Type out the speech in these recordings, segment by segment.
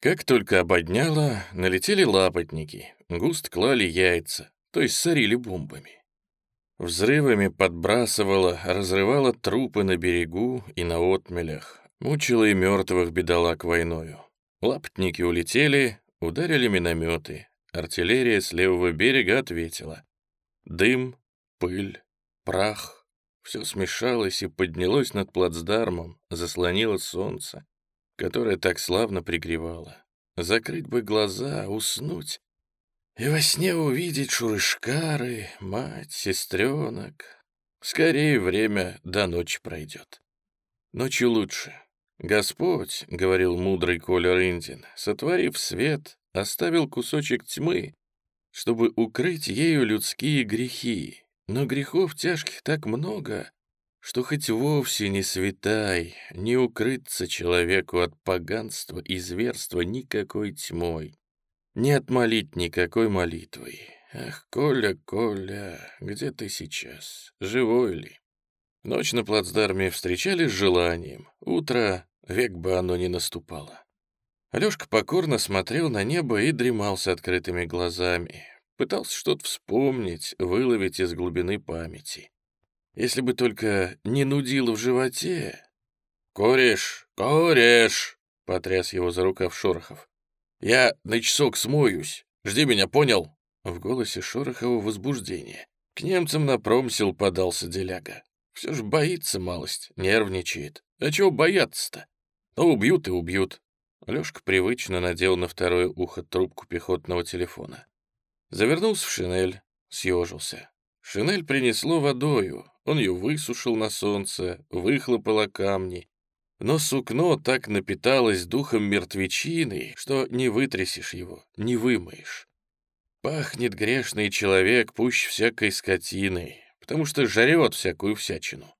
Как только ободняло, налетели лапотники, густ клали яйца, то есть сорили бомбами. Взрывами подбрасывало, разрывало трупы на берегу и на отмелях, мучило и мертвых бедолаг войною. Лапотники улетели, ударили минометы, артиллерия с левого берега ответила. Дым, пыль, прах — все смешалось и поднялось над плацдармом, заслонило солнце, которое так славно пригревало. Закрыть бы глаза, уснуть и во сне увидеть шурышкары, мать, сестренок. Скорее время до ночи пройдет. Ночью лучше. Господь, — говорил мудрый Коля Рындин, — сотворив свет, оставил кусочек тьмы, чтобы укрыть ею людские грехи. Но грехов тяжких так много, что хоть вовсе не святай, не укрыться человеку от поганства и зверства никакой тьмой. Не отмолить никакой молитвой. Ах, Коля, Коля, где ты сейчас? Живой ли? Ночь на плацдарме встречали с желанием. Утро, век бы оно не наступало. Алёшка покорно смотрел на небо и дремал с открытыми глазами. Пытался что-то вспомнить, выловить из глубины памяти. Если бы только не нудило в животе... «Кореш! Кореш!» — потряс его за рукав Шорохов. «Я на часок смоюсь. Жди меня, понял?» В голосе Шорохова возбуждение. К немцам на промысел подался деляга. Все ж боится малость, нервничает. А чего бояться-то? Ну, убьют и убьют. Лёшка привычно надел на второе ухо трубку пехотного телефона. Завернулся в шинель, съежился. Шинель принесло водою, он ее высушил на солнце, выхлопало камни, но сукно так напиталось духом мертвечины, что не вытрясешь его, не вымоешь. Пахнет грешный человек пуще всякой скотины, потому что жрет всякую всячину.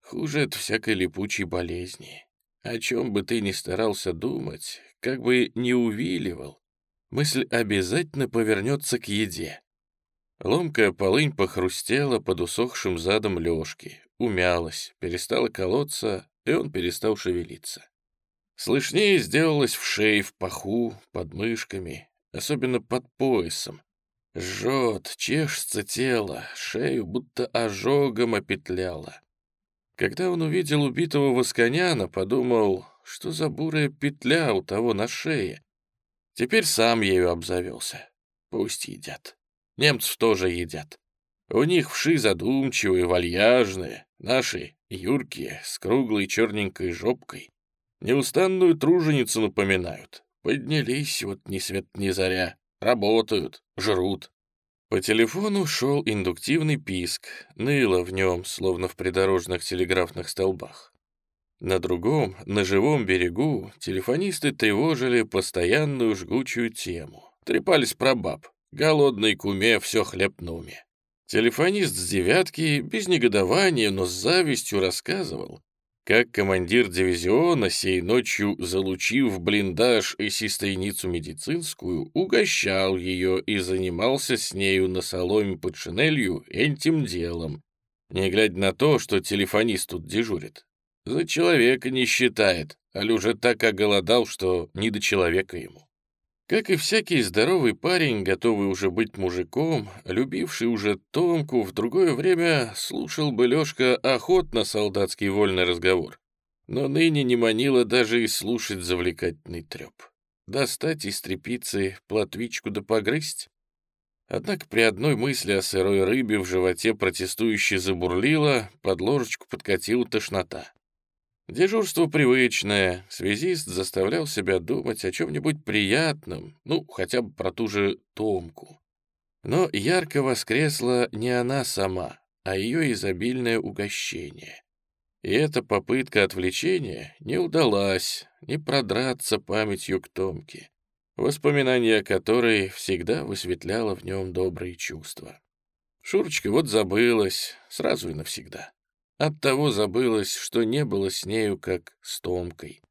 Хуже от всякой липучей болезни. О чем бы ты ни старался думать, как бы не увиливал, мысль обязательно повернется к еде. Ломкая полынь похрустела под усохшим задом Лёшки, умялась, перестала колоться, и он перестал шевелиться. Слышнее сделалось в шее, в паху, под мышками, особенно под поясом. Жжет, чешется тело, шею будто ожогом опетляло. Когда он увидел убитого Восконяна, подумал, что за бурая петля у того на шее. Теперь сам ею обзавелся. Пусть едят. Немцев тоже едят. У них вши задумчивые, вальяжные, наши юркие, с круглой черненькой жопкой. Неустанную труженицу напоминают. Поднялись вот ни свет ни заря, работают, жрут. По телефону шел индуктивный писк, ныло в нем, словно в придорожных телеграфных столбах. На другом, на живом берегу, телефонисты тревожили постоянную жгучую тему. Трепались про баб. Голодной куме все хлеб. Телефонист с «девятки» без негодования, но с завистью рассказывал, как командир дивизиона сей ночью, залучив блиндаж и сестреницу медицинскую, угощал ее и занимался с нею на соломе под шинелью этим делом, не глядя на то, что телефонист тут дежурит. За человека не считает, аль уже так оголодал, что не до человека ему. Как и всякий здоровый парень, готовый уже быть мужиком, любивший уже Томку, в другое время слушал бы Лёшка охотно солдатский вольный разговор. Но ныне не манило даже и слушать завлекательный трёп. Достать из трепицы плотвичку да погрызть? Однако при одной мысли о сырой рыбе в животе протестующе забурлило, под ложечку подкатила тошнота. Дежурство привычное, связист заставлял себя думать о чем-нибудь приятном, ну, хотя бы про ту же Томку. Но ярко воскресла не она сама, а ее изобильное угощение. И эта попытка отвлечения не удалась, не продраться памятью к Томке, воспоминание о которой всегда высветляло в нем добрые чувства. Шурочка вот забылась сразу и навсегда. Оттого забылось, что не было с нею, как с Томкой.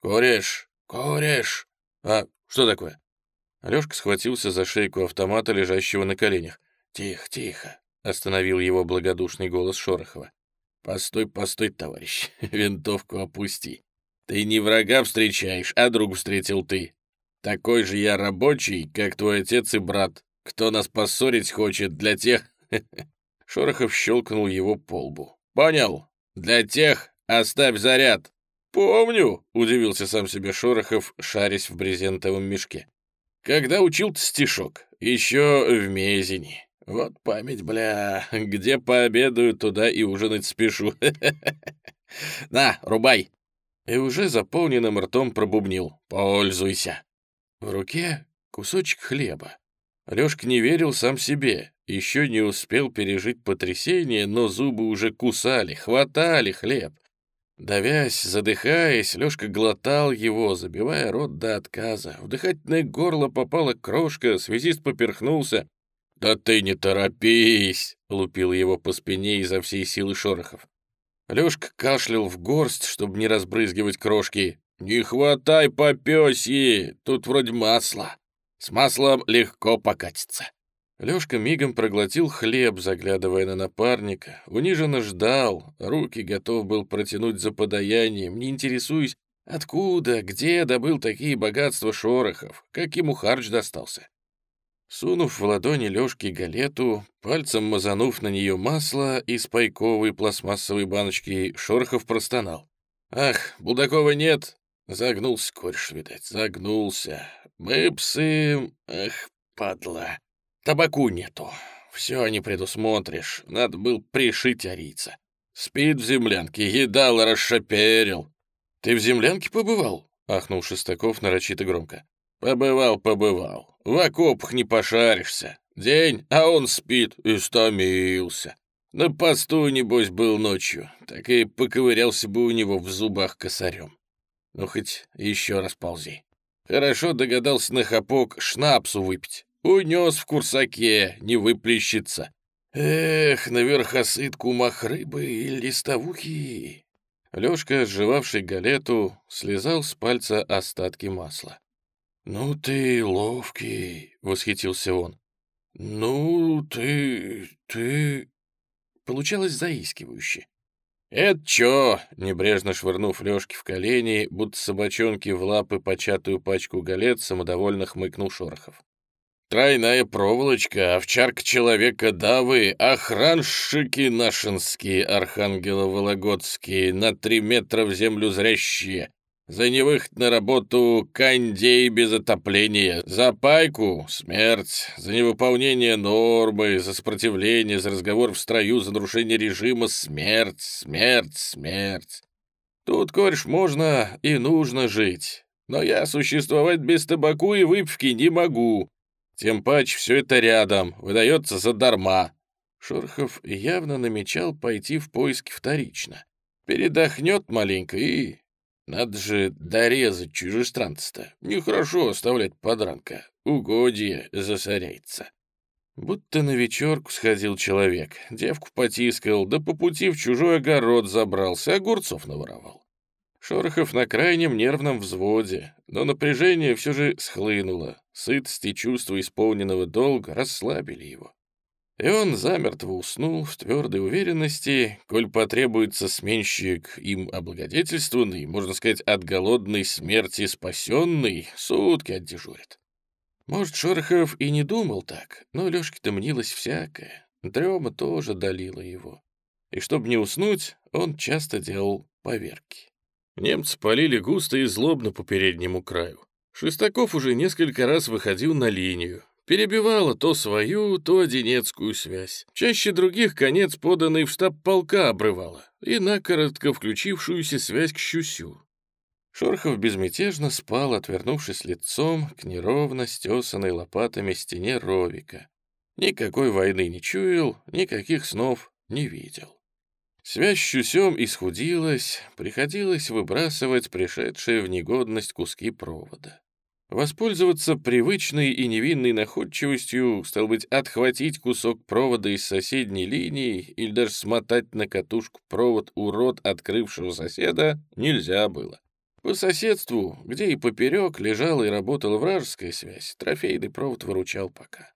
«Кореш! Кореш!» «А, что такое?» Алёшка схватился за шейку автомата, лежащего на коленях. «Тихо, тихо!» — остановил его благодушный голос Шорохова. «Постой, постой, товарищ, винтовку опусти. Ты не врага встречаешь, а друг встретил ты. Такой же я рабочий, как твой отец и брат. Кто нас поссорить хочет, для тех...» Шорохов щелкнул его по лбу. «Понял. Для тех оставь заряд». «Помню», — удивился сам себе Шорохов, шарясь в брезентовом мешке. «Когда учил стишок? Еще в Мезени. Вот память, бля, где пообедаю, туда и ужинать спешу. На, рубай!» И уже заполненным ртом пробубнил. «Пользуйся!» В руке кусочек хлеба. Лёшка не верил сам себе, еще не успел пережить потрясение, но зубы уже кусали, хватали хлеб. Давясь, задыхаясь, Лёшка глотал его, забивая рот до отказа. В дыхательное горло попала крошка, связист поперхнулся. «Да ты не торопись!» — лупил его по спине изо всей силы Шорохов. Лёшка кашлял в горсть, чтобы не разбрызгивать крошки. «Не хватай по пёсьи! Тут вроде масла. С маслом легко покатиться». Лёшка мигом проглотил хлеб, заглядывая на напарника, униженно ждал, руки готов был протянуть за подаянием, не интересуясь, откуда, где добыл такие богатства шорохов, как ему харч достался. Сунув в ладони Лёшки галету, пальцем мазанув на неё масло из пайковой пластмассовой баночки, Шорохов простонал. «Ах, Булдакова нет!» Загнулся кореш, видать, загнулся. Мы псы... Эх, падла. Табаку нету. Все не предусмотришь. Надо был пришить арийца. Спит в землянке, едал, расшаперил. Ты в землянке побывал? Ахнул Шестаков нарочито громко. Побывал, побывал. В окопах не пошаришься. День, а он спит, и стомился. На посту, небось, был ночью, так и поковырялся бы у него в зубах косарем. Ну, хоть еще раз ползи. Хорошо догадался на хапок шнапсу выпить. Унес в курсаке, не выплещется. Эх, наверх осытку махрыбы и листовухи. Лёшка, сживавший галету, слезал с пальца остатки масла. «Ну ты ловкий!» — восхитился он. «Ну ты... ты...» Получалось заискивающе. «Это чё?» — небрежно швырнув Лёшке в колени, будто собачонки в лапы початую пачку галет, самодовольно хмыкнул Шорохов. Тройная проволочка, овчарка человека давы, охранщики нашинские, архангело-вологодские, на три метра в землю зрящие. За невыход на работу кондей без отопления, за пайку — смерть, за невыполнение нормы, за сопротивление, за разговор в строю, за нарушение режима — смерть, смерть, смерть. Тут, кореш, можно и нужно жить, но я существовать без табаку и выпивки не могу. Тем паче все это рядом, выдается задарма. Шорхов явно намечал пойти в поиски вторично. Передохнет маленько и... Надо же дорезать чужестранца-то. Нехорошо оставлять подранка. Угодье засоряется. Будто на вечерку сходил человек, девку потискал, да по пути в чужой огород забрался, огурцов наворовал. Шорохов на крайнем нервном взводе, но напряжение все же схлынуло. Сытость и чувство исполненного долга расслабили его. И он замертво уснул в твердой уверенности, коль потребуется сменщик им облагодетельствованный, можно сказать, от голодной смерти спасенный, сутки отдежурит. Может, Шорохов и не думал так, но Лёшке-то мнилось всякое. Дрема тоже долила его. И чтобы не уснуть, он часто делал поверки. Немцы полили густо и злобно по переднему краю. Шестаков уже несколько раз выходил на линию. Перебивала то свою, то одинецкую связь. Чаще других конец, поданный в штаб полка, обрывала, и накоротко включившуюся связь к Щусю. Шорхов безмятежно спал, отвернувшись лицом к неровно стесанной лопатами стене ровика. Никакой войны не чуял, никаких снов не видел. Связь с Щусем исхудилась, приходилось выбрасывать пришедшие в негодность куски провода. Воспользоваться привычной и невинной находчивостью, стал быть, отхватить кусок провода из соседней линии или даже смотать на катушку провод у рот открывшего соседа нельзя было. По соседству, где и поперек лежала и работала вражеская связь, трофейный провод выручал пока.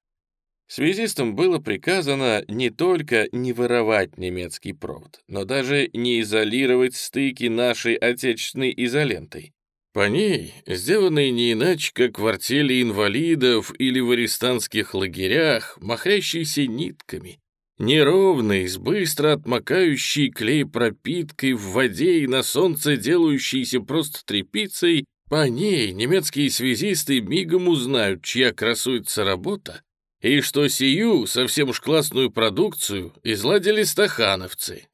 Связистам было приказано не только не воровать немецкий провод, но даже не изолировать стыки нашей отечественной изолентой. По ней, сделанной не иначе, как в артели инвалидов или в арестантских лагерях, махрящейся нитками, неровной, с быстро отмокающей клей пропиткой в воде и на солнце делающейся просто тряпицей, по ней немецкие связисты мигом узнают, чья красуется работа, и что сию, совсем уж классную продукцию, изладили стахановцы.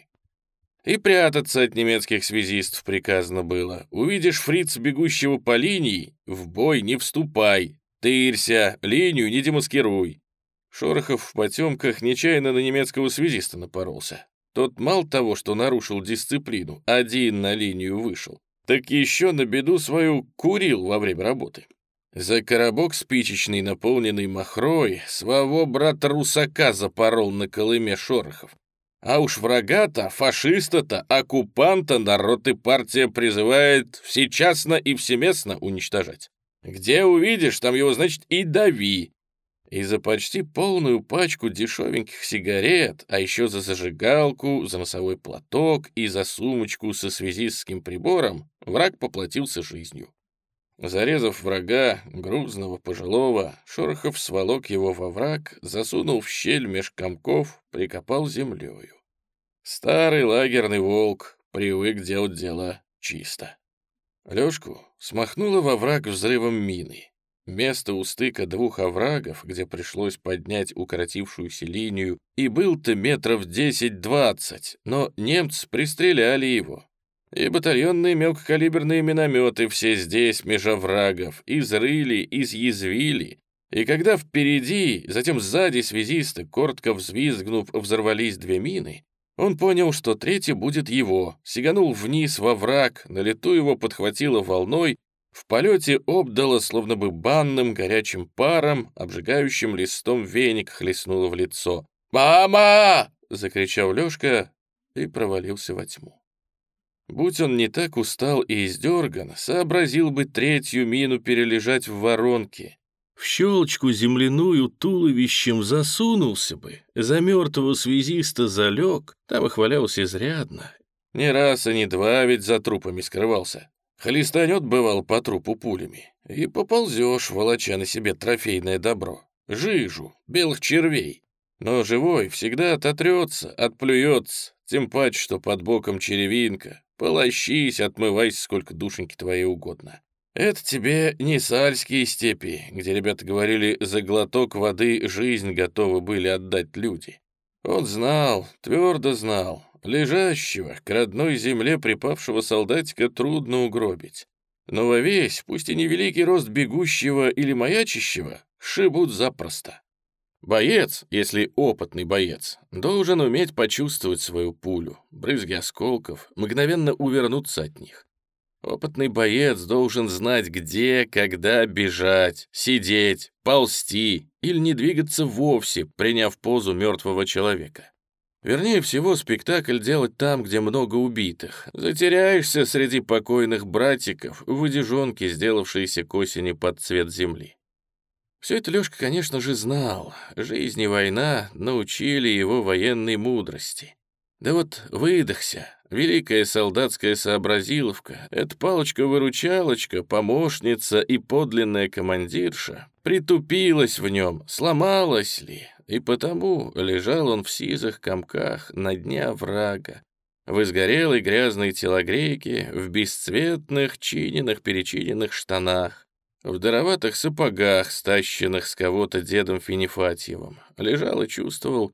И прятаться от немецких связистов приказано было. Увидишь фриц, бегущего по линии, в бой не вступай, тырься, линию не демаскируй. Шорохов в потемках нечаянно на немецкого связиста напоролся. Тот мало того, что нарушил дисциплину, один на линию вышел, так еще на беду свою курил во время работы. За коробок спичечный, наполненный махрой, своего брата Русака запорол на Колыме Шорохов. А уж врага-то, фашиста-то, оккупанта народ и партия призывает всечасно и всеместно уничтожать. Где увидишь, там его, значит, и дави. И за почти полную пачку дешевеньких сигарет, а еще за зажигалку, за носовой платок и за сумочку со связистским прибором враг поплатился жизнью. Зарезав врага, грузного, пожилого, Шорохов сволок его во враг, засунул в щель меж комков, прикопал землею. Старый лагерный волк привык делать дела чисто. Лёшку смахнуло во враг взрывом мины. Место у стыка двух оврагов, где пришлось поднять укоротившуюся линию, и был-то метров десять-двадцать, но немцы пристреляли его, и батальонные мелкокалиберные минометы все здесь, меж оврагов, изрыли, изъязвили. И когда впереди, затем сзади связисты, коротко взвизгнув, взорвались две мины, он понял, что третья будет его, сиганул вниз во враг, на лету его подхватило волной, в полете обдало, словно бы банным горячим паром, обжигающим листом веник хлестнуло в лицо. «Мама!» — закричал Лёшка и провалился во тьму. Будь он не так устал и издерган, сообразил бы третью мину перележать в воронке. В щелочку земляную туловищем засунулся бы, за мертвого связиста залег, там и хвалялся изрядно. Не раз, и не два ведь за трупами скрывался. Хлестанет, бывал, по трупу пулями, и поползешь, волоча на себе трофейное добро. Жижу, белых червей. Но живой всегда ототрется, отплюется, тем паче, что под боком черевинка, Полощись, отмывайся, сколько душеньки твоей угодно. Это тебе не сальские степи, где ребята говорили, за глоток воды жизнь готовы были отдать люди. Он знал, твердо знал, лежащего, к родной земле припавшего солдатика трудно угробить. Но весь, пусть и невеликий рост бегущего или маячащего, шибут запросто. Боец, если опытный боец, должен уметь почувствовать свою пулю, брызги осколков, мгновенно увернуться от них. Опытный боец должен знать, где, когда бежать, сидеть, ползти или не двигаться вовсе, приняв позу мертвого человека. Вернее всего, спектакль делать там, где много убитых. Затеряешься среди покойных братиков в одежонке, сделавшейся к осени под цвет земли. Все это Лёшка, конечно же, знал. Жизнь и война научили его военной мудрости. Да вот выдохся. Великая солдатская сообразиловка, эта палочка-выручалочка, помощница и подлинная командирша, притупилась в нем, сломалась ли, и потому лежал он в сизых комках на дне врага, в изгорелой грязной телогрейке, в бесцветных, чиненных-перечиненных штанах, в дароватых сапогах, стащенных с кого-то дедом Финифатьевым, лежал и чувствовал,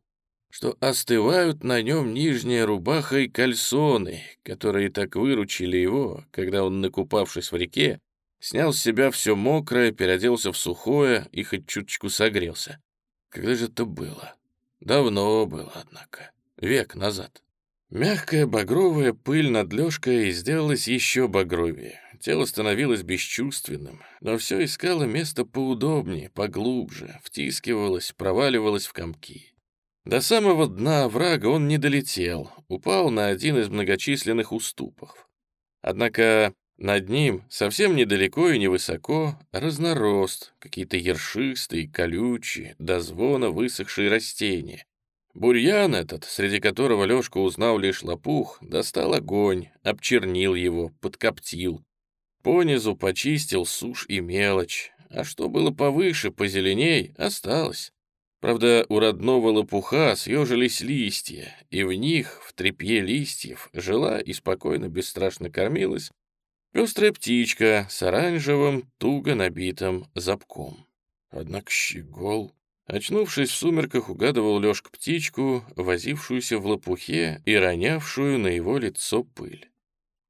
что остывают на нем нижняя рубаха и кальсоны, которые так выручили его, когда он, накупавшись в реке, снял с себя все мокрое, переоделся в сухое и хоть чуточку согрелся. Когда же это было? Давно было, однако. Век назад. Мягкая багровая пыль над Лёшкой сделалась еще багровее. Тело становилось бесчувственным, но все искало место поудобнее, поглубже, втискивалось, проваливалось в комки. До самого дна врага он не долетел, упал на один из многочисленных уступов. Однако над ним, совсем недалеко и невысоко, разнорост, какие-то ершистые, колючие, до звона высохшие растения, Бурьян этот, среди которого Лёшка узнал лишь лопух, достал огонь, обчернил его, подкоптил. Понизу почистил сушь и мелочь, а что было повыше, позеленей, осталось. Правда, у родного лопуха съежились листья, и в них, в трепье листьев, жила и спокойно, бесстрашно кормилась пестрая птичка с оранжевым, туго набитым забком. Однако щегол Очнувшись в сумерках, угадывал Лёшка птичку, возившуюся в лопухе и ронявшую на его лицо пыль.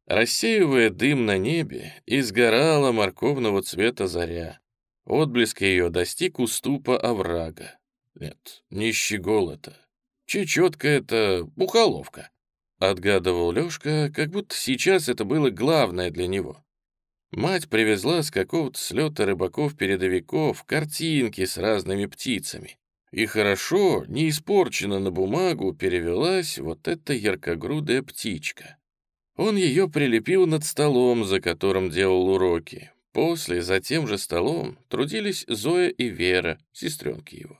Рассеивая дым на небе, изгорала морковного цвета заря. Отблеск ее достиг уступа оврага. Нет, не щегол это. Чечетка это бухоловка. Отгадывал Лёшка, как будто сейчас это было главное для него. Мать привезла с какого-то слета рыбаков-передовиков картинки с разными птицами. И хорошо, не испорчена на бумагу, перевелась вот эта яркогрудая птичка. Он ее прилепил над столом, за которым делал уроки. После, за тем же столом, трудились Зоя и Вера, сестренки его.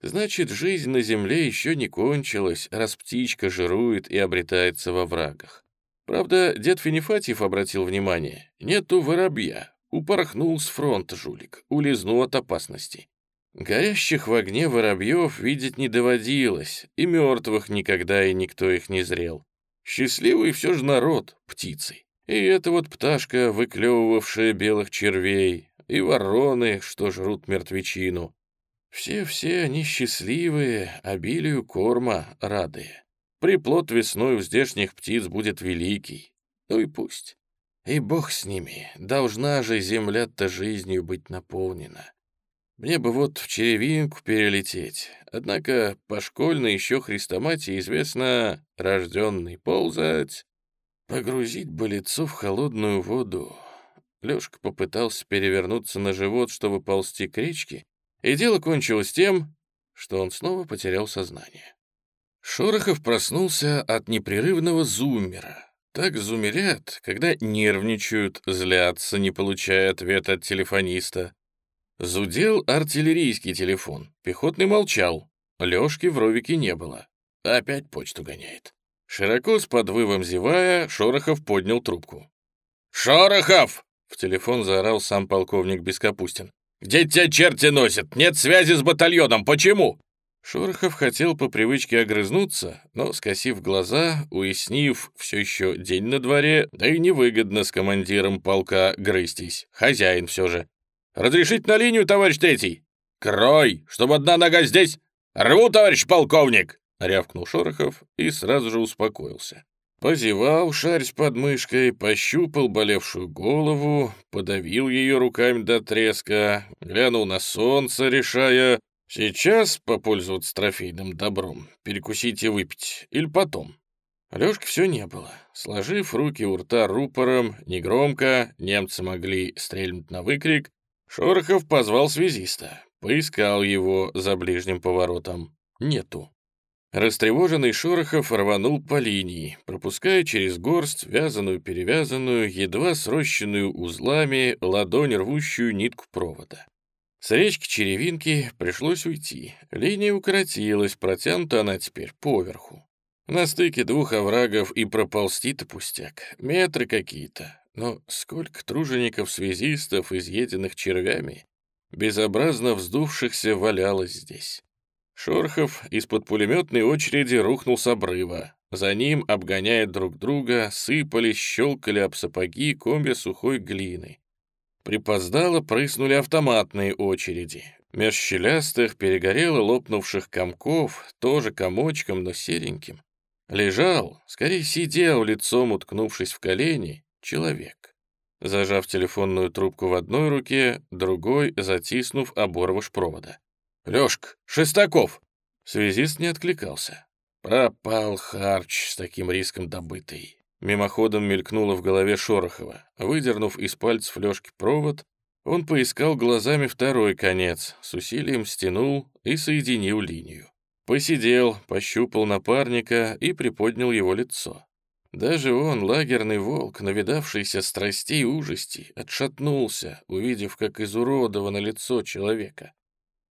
Значит, жизнь на земле еще не кончилась, раз птичка жирует и обретается во врагах. Правда, дед Финифатьев обратил внимание, нету воробья, упорхнул с фронта жулик, улизнул от опасности. Горящих в огне воробьев видеть не доводилось, и мертвых никогда и никто их не зрел. Счастливый все же народ, птицы. И эта вот пташка, выклевывавшая белых червей, и вороны, что жрут мертвечину. Все-все они счастливые, обилию корма радые. Приплод весной у здешних птиц будет великий. Ну и пусть. И бог с ними, должна же земля-то жизнью быть наполнена. Мне бы вот в черевинку перелететь. Однако по школьной еще хрестоматии известно «рожденный ползать». Погрузить бы лицо в холодную воду. Лёшка попытался перевернуться на живот, чтобы ползти к речке, и дело кончилось тем, что он снова потерял сознание. Шорохов проснулся от непрерывного зуммера. Так зумерят, когда нервничают, злятся, не получая ответа от телефониста. Зудел артиллерийский телефон, пехотный молчал, Лёшки в ровике не было. Опять почту гоняет. Широко с подвывом зевая, Шорохов поднял трубку. «Шорохов!» — в телефон заорал сам полковник Бескапустин. «Где тебя черти носят? Нет связи с батальоном. Почему?» Шорохов хотел по привычке огрызнуться, но, скосив глаза, уяснив все еще день на дворе, да и невыгодно с командиром полка грызтись, хозяин все же. «Разрешить на линию, товарищ третий?» «Крой, чтобы одна нога здесь! Рву, товарищ полковник!» — рявкнул Шорохов и сразу же успокоился. Позевал, шарсь под мышкой, пощупал болевшую голову, подавил ее руками до треска, глянул на солнце, решая, Сейчас попользоваться трофейным добром, перекусить и выпить, или потом. Алёшки все не было. Сложив руки у рта рупором, негромко, немцы могли стрельнуть на выкрик, Шорохов позвал связиста, поискал его за ближним поворотом. Нету. Растревоженный Шорохов рванул по линии, пропуская через горсть вязаную-перевязанную, едва срощенную узлами, ладонь рвущую нитку провода. С речки Черевинки пришлось уйти. Линия укоротилась, протянута она теперь поверху. На стыке двух оврагов и проползти-то пустяк. Метры какие-то. Но сколько тружеников-связистов, изъеденных червями, безобразно вздувшихся, валялось здесь. Шорхов из-под пулеметной очереди рухнул с обрыва. За ним, обгоняя друг друга, сыпались, щелкали об сапоги комби сухой глины. Припоздало прыснули автоматные очереди. Меж щелястых, перегорело лопнувших комков, тоже комочком, но сереньким, лежал, скорее сидел, лицом уткнувшись в колени, человек. Зажав телефонную трубку в одной руке, другой затиснув оборвыш провода. «Лёшка, Шестаков!» Связист не откликался. Пропал харч с таким риском добытый. Мимоходом мелькнуло в голове Шорохова. Выдернув из пальцев Лёшки провод, он поискал глазами второй конец, с усилием стянул и соединил линию. Посидел, пощупал напарника и приподнял его лицо. Даже он, лагерный волк, навидавшийся страстей и ужасти, отшатнулся, увидев, как изуродовано лицо человека.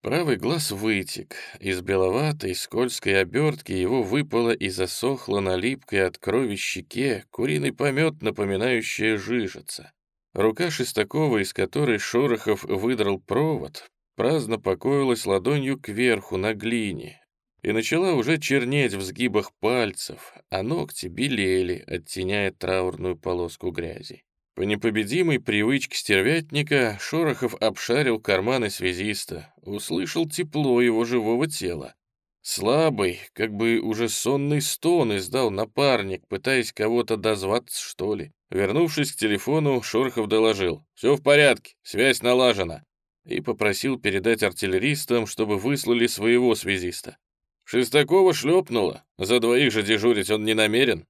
Правый глаз вытек, из беловатой скользкой обертки его выпало и засохло на липкой от крови щеке куриный помет, напоминающая жижица. Рука Шестакова, из которой Шорохов выдрал провод, праздно покоилась ладонью кверху на глине и начала уже чернеть в сгибах пальцев, а ногти белели, оттеняя траурную полоску грязи. По непобедимой привычке стервятника Шорохов обшарил карманы связиста, услышал тепло его живого тела. Слабый, как бы уже сонный стон издал напарник, пытаясь кого-то дозваться, что ли. Вернувшись к телефону, Шорохов доложил. «Все в порядке, связь налажена». И попросил передать артиллеристам, чтобы выслали своего связиста. Шестакова шлепнула, за двоих же дежурить он не намерен.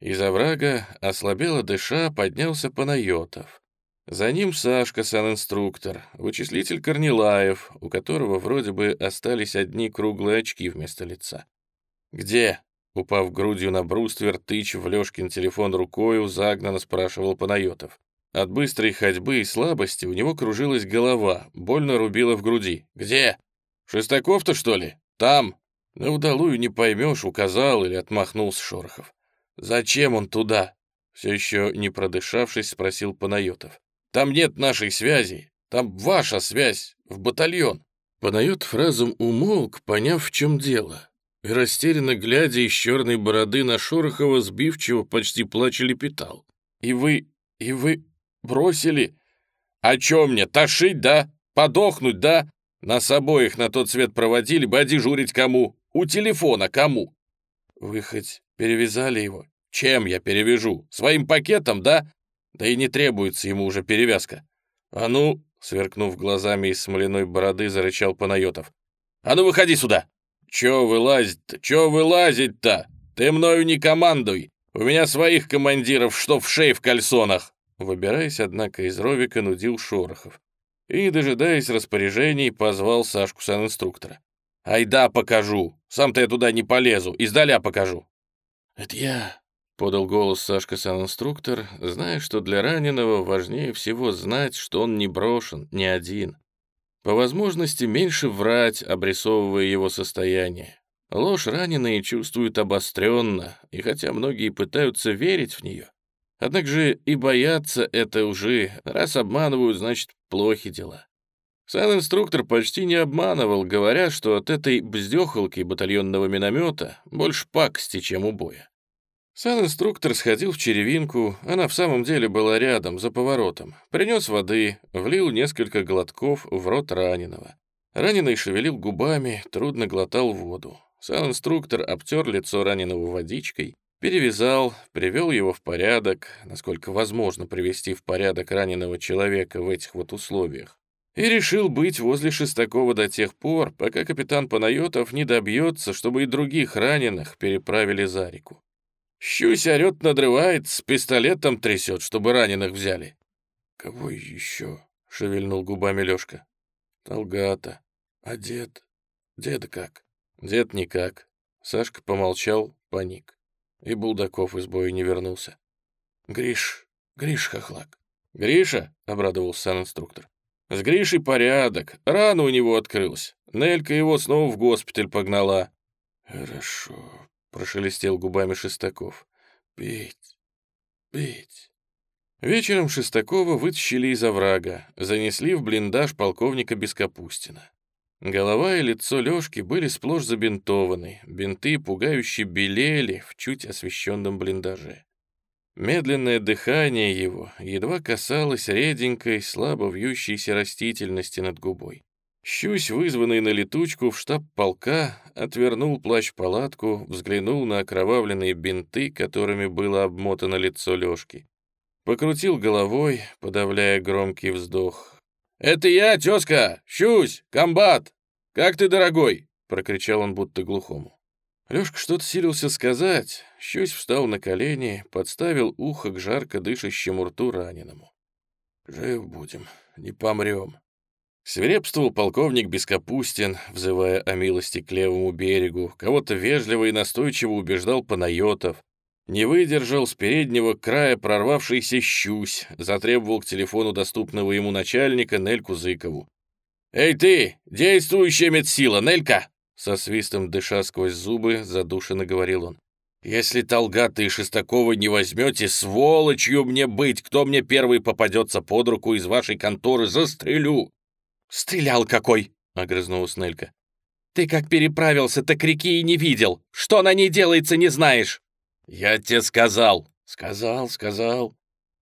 Из оврага, ослабело дыша, поднялся Панайотов. За ним Сашка, санинструктор, вычислитель Корнилаев, у которого вроде бы остались одни круглые очки вместо лица. «Где?» — упав грудью на бруствер, тыч в Лёшкин телефон рукою, загнанно спрашивал Панайотов. От быстрой ходьбы и слабости у него кружилась голова, больно рубила в груди. «Где? Шестаков-то, что ли? Там!» «На удалую не поймешь, указал или отмахнулся Шорохов. «Зачем он туда?» Все еще не продышавшись, спросил Панайотов. «Там нет нашей связи. Там ваша связь. В батальон». Панайотов разум умолк, поняв, в чем дело. И растерянно глядя из черной бороды на Шорохова, сбивчиво, почти плача лепетал. «И вы... и вы бросили...» «А чё мне, тошить, да? Подохнуть, да? Нас обоих на тот свет проводили бы, а дежурить кому? У телефона кому?» «Вы хоть перевязали его?» «Чем я перевяжу? Своим пакетом, да? Да и не требуется ему уже перевязка». «А ну!» — сверкнув глазами из смоляной бороды, зарычал Панайотов. «А ну выходи сюда!» «Чё вылазить-то? Чё вылазить-то? Ты мною не командуй! У меня своих командиров, что в шей в кальсонах!» Выбираясь, однако, из ровика, нудил Шорохов. И, дожидаясь распоряжений, позвал Сашку санинструктора. «Айда покажу! Сам-то я туда не полезу, издаля покажу!» «Это я!» — подал голос Сашка санинструктор, зная, что для раненого важнее всего знать, что он не брошен, не один. По возможности меньше врать, обрисовывая его состояние. Ложь раненые чувствуют обостренно, и хотя многие пытаются верить в нее, однако же и бояться это уже, раз обманывают, значит, плохи дела. Сан-инструктор почти не обманывал, говоря, что от этой бздёхалки батальонного миномета больше пакости, чем у боя. Сан-инструктор сходил в черевинку, она в самом деле была рядом, за поворотом, принес воды, влил несколько глотков в рот раненого. Раненый шевелил губами, трудно глотал воду. Сан-инструктор обтер лицо раненого водичкой, перевязал, привел его в порядок, насколько возможно привести в порядок раненого человека в этих вот условиях и решил быть возле Шестакова до тех пор, пока капитан Панайотов не добьется, чтобы и других раненых переправили за реку. Щусь орет, надрывает, с пистолетом трясет, чтобы раненых взяли. «Кого еще?» — шевельнул губами Лешка. «Толгата. А дед? Дед как?» «Дед никак». Сашка помолчал, паник. И Булдаков из боя не вернулся. «Гриш, Гриш Хохлак». «Гриша?» — обрадовался сан-инструктор. С Гришей порядок, рана у него открылась. Нелька его снова в госпиталь погнала. «Хорошо», — прошелестел губами Шестаков. «Пить, пить». Вечером Шестакова вытащили из оврага, занесли в блиндаж полковника Бескапустина. Голова и лицо Лёшки были сплошь забинтованы, бинты пугающе белели в чуть освещенном блиндаже. Медленное дыхание его едва касалось реденькой, слабо вьющейся растительности над губой. Щусь, вызванный на летучку в штаб полка, отвернул плащ-палатку, взглянул на окровавленные бинты, которыми было обмотано лицо Лёшки. Покрутил головой, подавляя громкий вздох. «Это я, тезка! Щусь! Комбат! Как ты, дорогой?» — прокричал он будто глухому. Лёшка что-то силился сказать. Щусь встал на колени, подставил ухо к жарко дышащему рту раненому. «Жив будем, не помрем». Свирепствовал полковник Бескапустин, взывая о милости к левому берегу, кого-то вежливо и настойчиво убеждал Панайотов. Не выдержал с переднего края прорвавшийся щусь, затребовал к телефону доступного ему начальника Нельку Зыкову. «Эй ты, действующая медсила, Нелька!» Со свистом дыша сквозь зубы, задушенно говорил он. Если Толгата и Шестакова не возьмете, сволочью мне быть, кто мне первый попадется под руку из вашей конторы, застрелю!» «Стрелял какой!» — огрызнулась Нелька. «Ты как переправился, так реки и не видел. Что на ней делается, не знаешь!» «Я тебе сказал!» «Сказал, сказал!»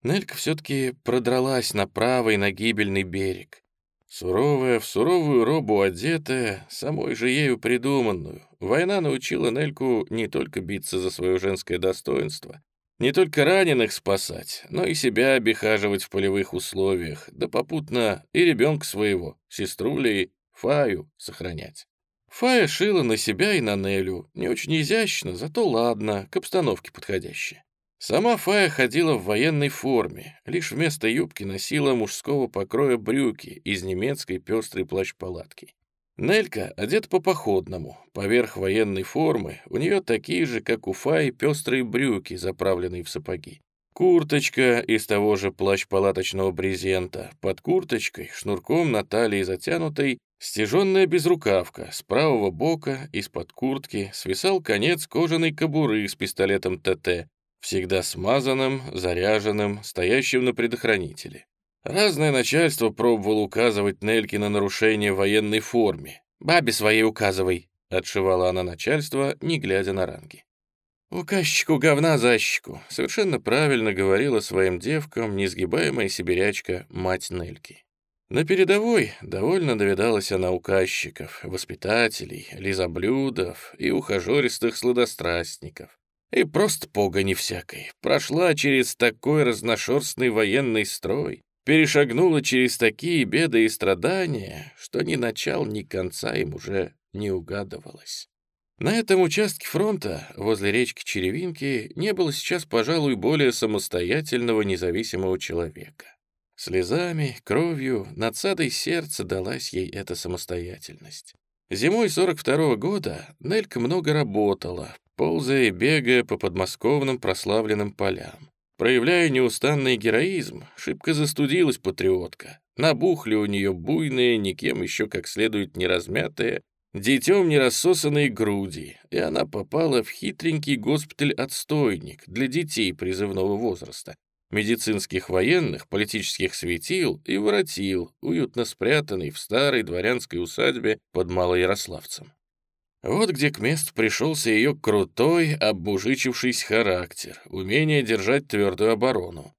Нелька все-таки продралась на правый, на гибельный берег. Суровая, в суровую робу одетая, самой же ею придуманную, война научила Нельку не только биться за свое женское достоинство, не только раненых спасать, но и себя обихаживать в полевых условиях, да попутно и ребенка своего, сеструлей, Фаю, сохранять. Фая шила на себя и на Нелю, не очень изящно, зато ладно, к обстановке подходящая. Сама Фая ходила в военной форме, лишь вместо юбки носила мужского покроя брюки из немецкой пестрой плащ-палатки. Нелька одета по-походному, поверх военной формы у нее такие же, как у Фаи, пестрые брюки, заправленные в сапоги. Курточка из того же плащ-палаточного брезента, под курточкой, шнурком на талии затянутой, стяженная безрукавка, с правого бока, из-под куртки, свисал конец кожаной кобуры с пистолетом ТТ, всегда смазанным, заряженным, стоящим на предохранителе. Разное начальство пробовало указывать Нельке на нарушение военной форме. «Бабе своей указывай», — отшивала она начальство, не глядя на ранги. «Указчику говна защику», — совершенно правильно говорила своим девкам несгибаемая сибирячка мать Нельки. На передовой довольно довидалась она указчиков, воспитателей, лизоблюдов и ухажеристых сладострастников. И просто погони всякой. Прошла через такой разношерстный военный строй, перешагнула через такие беды и страдания, что ни начал, ни конца им уже не угадывалось. На этом участке фронта, возле речки Черевинки, не было сейчас, пожалуй, более самостоятельного независимого человека. Слезами, кровью, надсадой сердца далась ей эта самостоятельность. Зимой 42 -го года Нелька много работала, ползая и бегая по подмосковным прославленным полям. Проявляя неустанный героизм, шибко застудилась патриотка. Набухли у нее буйные, никем еще как следует не размятые, детем не рассосанные груди, и она попала в хитренький госпиталь-отстойник для детей призывного возраста, медицинских военных, политических светил и воротил, уютно спрятанный в старой дворянской усадьбе под Малоярославцем. Вот где к месту пришелся ее крутой, обмужичившийся характер, умение держать твердую оборону.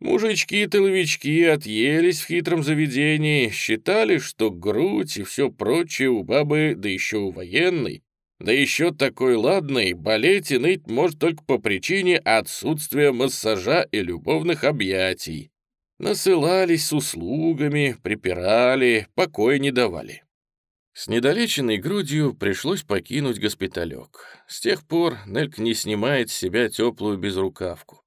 Мужички-тыловички отъелись в хитром заведении, считали, что грудь и все прочее у бабы, да еще у военной, да еще такой ладный, болеть и ныть может только по причине отсутствия массажа и любовных объятий. Насылались услугами, припирали, покоя не давали. С недолеченной грудью пришлось покинуть госпиталек. С тех пор Нельк не снимает с себя теплую безрукавку.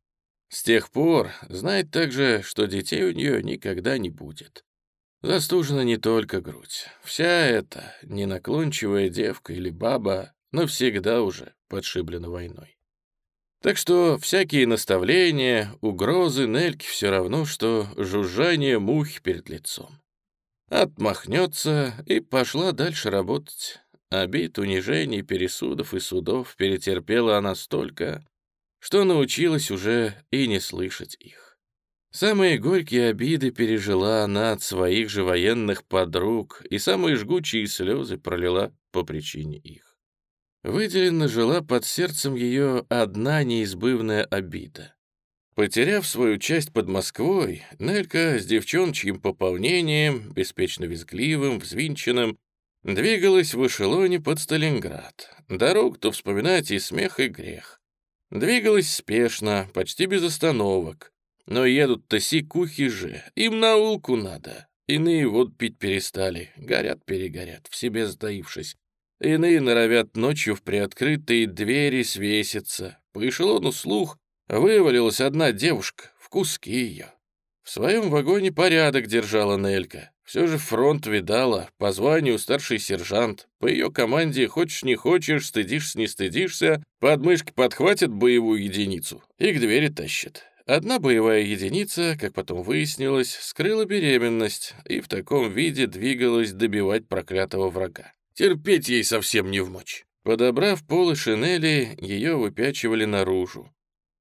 С тех пор знает также, что детей у нее никогда не будет. Застужена не только грудь. Вся эта ненаклончивая девка или баба навсегда уже подшиблена войной. Так что всякие наставления, угрозы Нельки все равно, что жужжание мухи перед лицом. Отмахнется и пошла дальше работать. Обид, унижений, пересудов и судов перетерпела она столько, что научилась уже и не слышать их. Самые горькие обиды пережила она от своих же военных подруг, и самые жгучие слезы пролила по причине их. Выделена жила под сердцем ее одна неизбывная обида. Потеряв свою часть под Москвой, Нелька с девчончьим пополнением, беспечно визгливым, взвинченным, двигалась в эшелоне под Сталинград. Дорог-то вспоминать и смех, и грех. Двигалась спешно, почти без остановок. Но едут-то сикухи же, им на улку надо. Иные вот пить перестали, горят-перегорят, в себе сдаившись. Иные норовят ночью в приоткрытые двери свеситься. По эшелону слух, Вывалилась одна девушка, в куски ее. В своем вагоне порядок держала Нелька. Все же фронт видала, по званию старший сержант. По ее команде хочешь не хочешь, стыдишься не стыдишься, подмышки подхватят боевую единицу и к двери тащат. Одна боевая единица, как потом выяснилось, скрыла беременность и в таком виде двигалась добивать проклятого врага. Терпеть ей совсем не в мочь. Подобрав полы шинели, ее выпячивали наружу.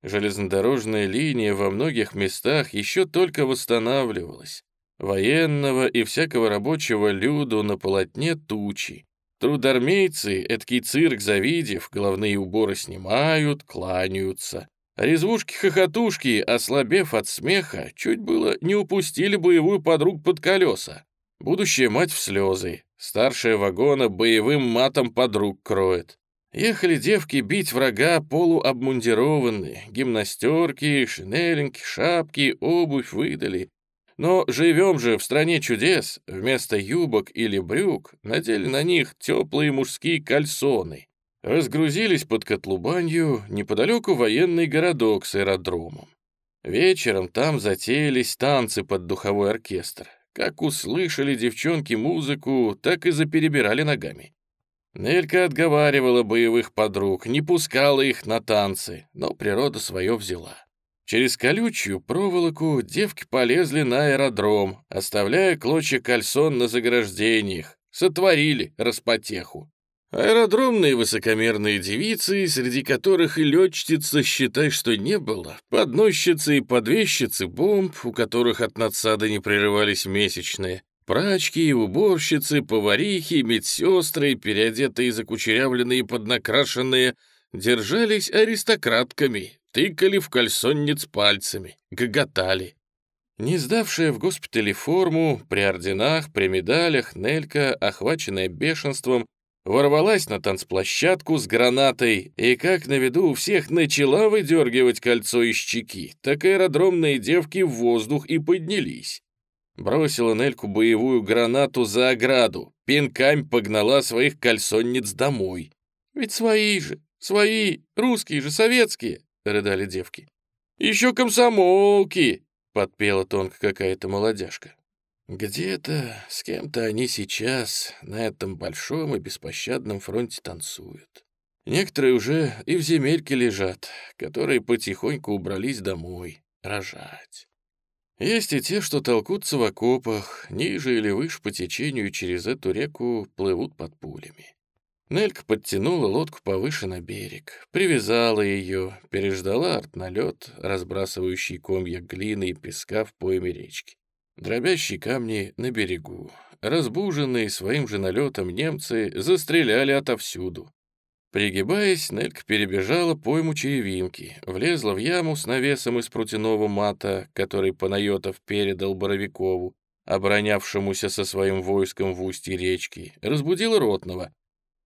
Железнодорожная линия во многих местах еще только восстанавливалась. Военного и всякого рабочего люду на полотне тучи. Трудармейцы, эдакий цирк завидев, головные уборы снимают, кланяются. Резвушки-хохотушки, ослабев от смеха, чуть было не упустили боевую подруг под колеса. Будущая мать в слезы, старшая вагона боевым матом подруг кроет. Ехали девки бить врага полуобмундированные, гимнастерки, шинелинки, шапки, обувь выдали. Но живем же в стране чудес, вместо юбок или брюк надели на них теплые мужские кальсоны. Разгрузились под Котлубанью, неподалеку военный городок с аэродромом. Вечером там затеялись танцы под духовой оркестр. Как услышали девчонки музыку, так и заперебирали ногами. Нелька отговаривала боевых подруг, не пускала их на танцы, но природа свое взяла. Через колючую проволоку девки полезли на аэродром, оставляя клочья кальсон на заграждениях, сотворили распотеху. Аэродромные высокомерные девицы, среди которых и летчица, считай, что не было, подносчицы и подвесчицы бомб, у которых от надсада не прерывались месячные, прачки, уборщицы, поварихи, медсестры, переодетые, закучерявленные, поднакрашенные, держались аристократками, тыкали в кальсонниц пальцами, гоготали. Не сдавшая в госпитале форму, при орденах, при медалях, Нелька, охваченная бешенством, ворвалась на танцплощадку с гранатой и, как на виду у всех, начала выдергивать кольцо из щеки, так аэродромные девки в воздух и поднялись. Бросила Нельку боевую гранату за ограду, пинками погнала своих кальсонниц домой. «Ведь свои же, свои, русские же, советские!» — рыдали девки. «Еще комсомолки!» — подпела тонко какая-то молодяжка. Где-то с кем-то они сейчас на этом большом и беспощадном фронте танцуют. Некоторые уже и в земельке лежат, которые потихоньку убрались домой рожать. Есть и те, что толкутся в окопах, ниже или выше по течению через эту реку плывут под пулями. Нелька подтянула лодку повыше на берег, привязала ее, переждала артналет, разбрасывающий комья глины и песка в пойме речки. Дробящие камни на берегу. Разбуженные своим же налетом немцы застреляли отовсюду. Пригибаясь, Нелька перебежала пойму черевинки, влезла в яму с навесом из прутяного мата, который Панайотов передал Боровикову, оборонявшемуся со своим войском в устье речки, разбудила Ротного.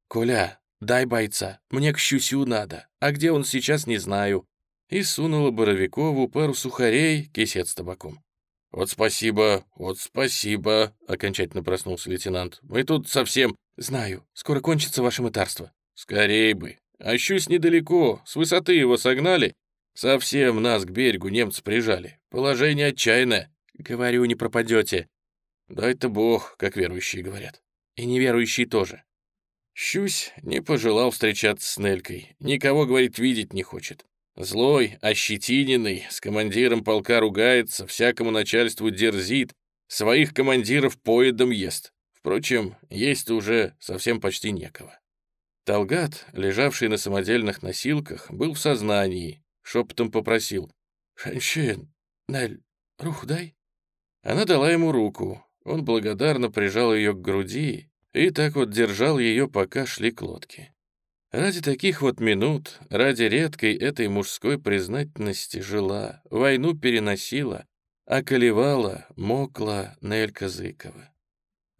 «Коля, дай бойца, мне к щусю надо, а где он сейчас, не знаю». И сунула Боровикову пару сухарей, кисет с табаком. «Вот спасибо, вот спасибо», — окончательно проснулся лейтенант. «Мы тут совсем...» «Знаю, скоро кончится ваше мытарство». «Скорей бы. Ощусь недалеко, с высоты его согнали. Совсем нас к берегу немцы прижали. Положение отчаянное». «Говорю, не пропадете». «Дай-то бог», как верующие говорят. «И неверующие тоже». Щусь не пожелал встречаться с Нелькой. Никого, говорит, видеть не хочет. Злой, ощетиненный, с командиром полка ругается, всякому начальству дерзит, своих командиров поедом ест. Впрочем, есть уже совсем почти некого. Талгат, лежавший на самодельных носилках, был в сознании, шепотом попросил «Шаншин, Нель, руку дай». Она дала ему руку, он благодарно прижал ее к груди и так вот держал ее, пока шли к лодке. Ради таких вот минут, ради редкой этой мужской признательности жила, войну переносила, околевала, мокла Нелька Зыкова.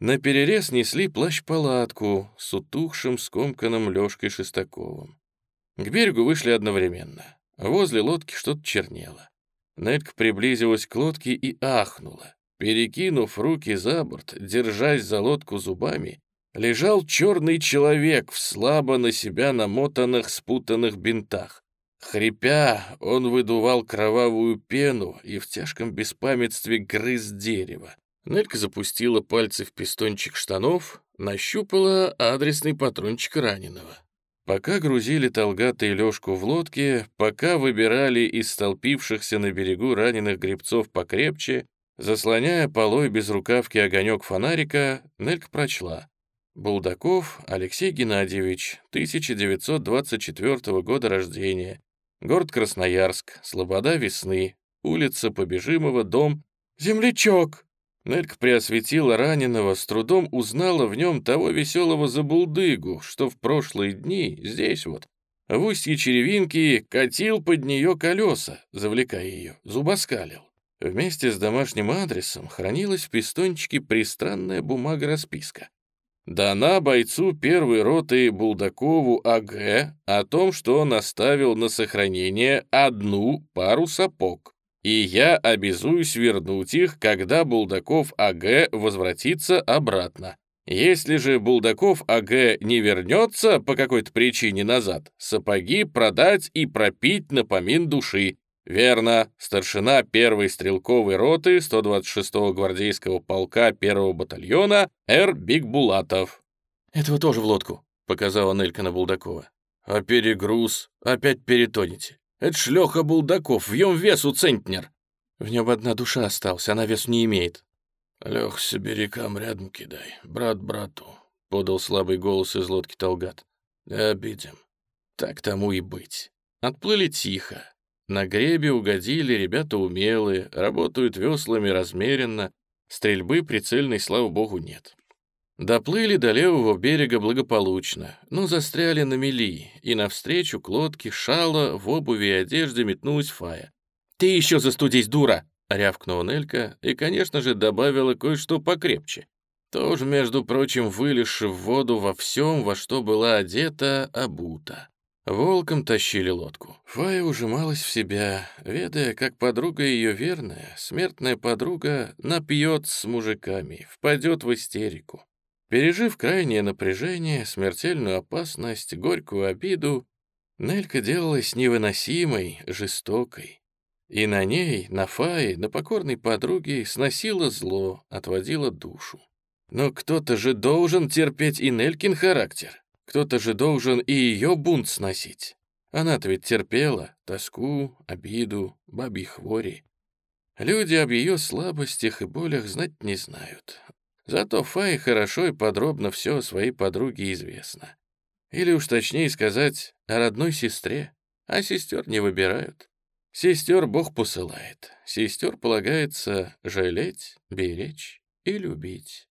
На перерез несли плащ-палатку с утухшим, скомканным Лёшкой Шестаковым. К берегу вышли одновременно. Возле лодки что-то чернело. Нелька приблизилась к лодке и ахнула. Перекинув руки за борт, держась за лодку зубами, лежал черный человек в слабо на себя намотанных спутанных бинтах. Хрипя, он выдувал кровавую пену и в тяжком беспамятстве грыз дерево. Нелька запустила пальцы в пистончик штанов, нащупала адресный патрончик раненого. Пока грузили Толгата и Лёшку в лодке, пока выбирали из столпившихся на берегу раненых гребцов покрепче, заслоняя полой без рукавки огонек фонарика, Нелька прочла. Булдаков Алексей Геннадьевич, 1924 года рождения. Город Красноярск, Слобода весны, улица Побежимого, дом «Землячок!» Нелька приосветила раненого, с трудом узнала в нем того веселого забулдыгу, что в прошлые дни здесь вот, в устье черевинки, катил под нее колеса, завлекая ее, зубоскалил. Вместе с домашним адресом хранилась в пистончике пристранная бумага-расписка. Дана бойцу первой роты Булдакову А.Г. о том, что он оставил на сохранение одну пару сапог и я обязуюсь вернуть их, когда Булдаков А.Г. возвратится обратно. Если же Булдаков А.Г. не вернется по какой-то причине назад, сапоги продать и пропить на помин души. Верно, старшина первой стрелковой роты 126-го гвардейского полка первого батальона Р. Бигбулатов. «Этого тоже в лодку», — показала Нелька на Булдакова. «А перегруз? Опять перетонете?» Это шлёха Булдаков, вьем весу центнер. В нем одна душа осталась, она весу не имеет. Лех, соберикам рядом кидай, брат брату, — подал слабый голос из лодки Толгат. Не обидим. Так тому и быть. Отплыли тихо. На гребе угодили ребята умелые, работают веслами размеренно. Стрельбы прицельной, слава богу, нет. Доплыли до левого берега благополучно, но застряли на мели, и навстречу к лодке шала в обуви и одежде метнулась Фая. «Ты еще застудись, дура!» — рявкнула Нелька и, конечно же, добавила кое-что покрепче. Тоже, между прочим, вылезши в воду во всем, во что была одета, обута. Волком тащили лодку. Фая ужималась в себя, ведая, как подруга ее верная, смертная подруга, напьет с мужиками, впадет в истерику. Пережив крайнее напряжение, смертельную опасность, горькую обиду, Нелька делалась невыносимой, жестокой. И на ней, на Фае, на покорной подруге сносила зло, отводила душу. Но кто-то же должен терпеть и Нелькин характер. Кто-то же должен и ее бунт сносить. Она-то ведь терпела тоску, обиду, бабьи хвори. Люди об ее слабостях и болях знать не знают. Зато Фае хорошо и подробно все о своей подруге известно. Или уж точнее сказать, о родной сестре. А сестер не выбирают. Сестер Бог посылает. Сестер полагается жалеть, беречь и любить.